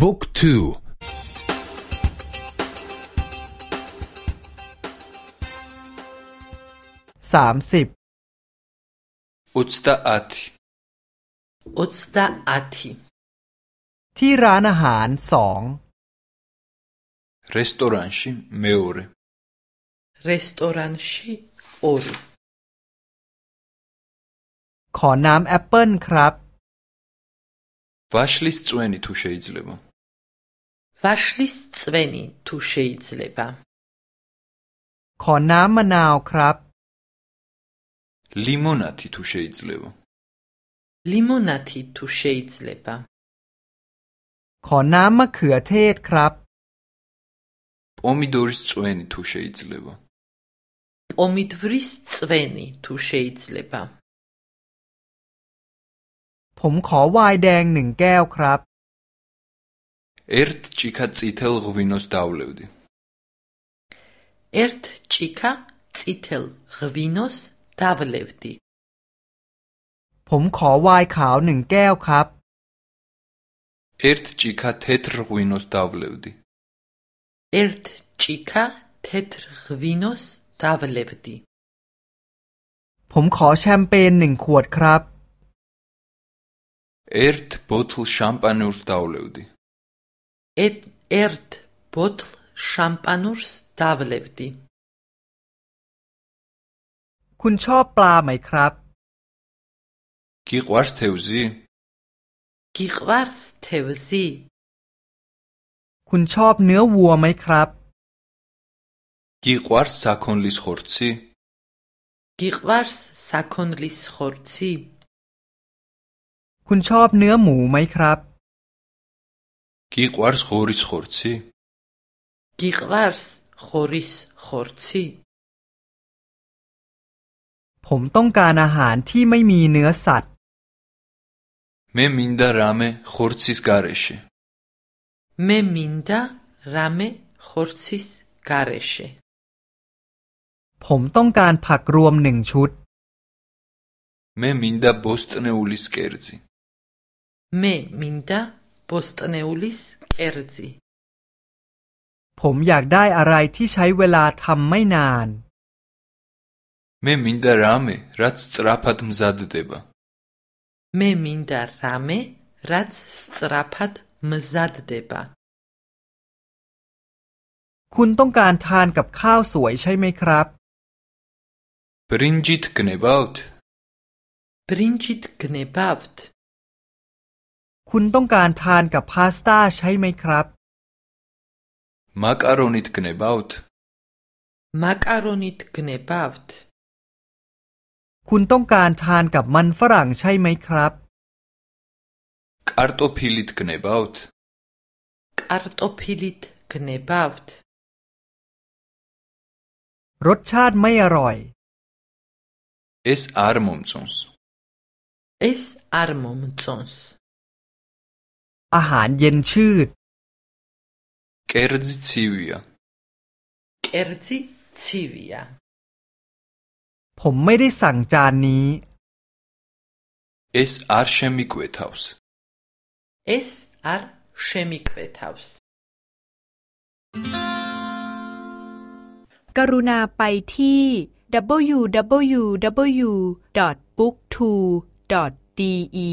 บุ๊กทู สามสิบ อุตตะอัติอุตตะอัติที่ร้านอาหารสองรีสตอรันชิเมอร์รีสตอรันชิโอรขอน้ำแอปเปิลครับ ვაშლის წვენი თუ შეიძლება ვაშლის წვენი თუ შეიძლება ქონამნაო კრაბ ლიმონათი თუ შეიძლება ლიმონათი თუ შეიძლება ქონამა ქუათეთ კრაბ პომიდორის წვენი თუ შეიძლება პომიდვრის წვენი თუ შეიძლება ผมขอวายแดงหนึ่งแก้วครับเอิร์ตชิกาซิเทลกวินอสดาวเลวดีเอิร์ตชิกาซิเทลกวินอสดาวเลวดีผมขอวายขาวหนึ่งแก้วครับเอิร์ตชิกาเทตรกวินอสดาวเลวดีเอิร์ตชิกาเทตรกวินอสดาวเลวดีผมขอแชมเปญหนึ่งขวดครับ ერთ ბოთლ შამპანურს დავლევდი. ეთ ერთ ბოთლ შამპანურს დავლევდი. ქუნ შობ პლა მაი კრაბ? გიყვარს თევზი? გიყვარს თევზი? ქუნ შობ ნეო ვუა მაი კრაბ? გიყვარს საქონლის ხორცი? გიყვარს საქონლის ხორცი? คุณชอบเนื้อหมูไหมครับกีกวาร์สโคริสโคร์ซีกีกวาร์สโคริสโคร์ซีผมต้องการอาหารที่ไม่มีเนื้อสัตว์เมมินดารามโคร์ซิสการเชเมมินดารามโคร์ซิสการเชผมต้องการผักรวมหนึ่งชุดเมมินดาบอสตเนอุลิสเกอร์ซีมมินดา ნ დ สต ო ს ტ ნ ე უ ლ ი ს อร์ ძ ีผมอยากได้อะไรที่ใช้เวลาทำไม่นานเมมินดารามีรัตสตราพัดมซาดเดบะเมมินดารามีรัตสตราพัดมซาดเดบะคุณต้องการทานกับข้าวสวยใช่ไหมครับปรินจิตกเนบาวต์ปรินจิตกเนบาวต์คุณต้องการทานกับพาสต้าใช่ไหมครับมักอารอนิตกเนบาวต์มักอารอนิตกเนบาวต์คุณต้องการทานกับมันฝรั่งใช่ไหมครับการโตพิลิตกเนบาวต์การโตพิลิตกเนบาวต์รสชาติไม่อร่อยเออสาร์ม a มซอนส์เอสอาร์ม u มซอนส์อาหารเย็นชืดเกอร์ดิทิวิอาเกอร์ดิทิวิอาผมไม่ได้สั่งจานนี้เอสอาร์เชมิกเวทาวส์เอสอาร์เชมิกเวทาวส์กรุณาไปที่ w w w b o o k t o d e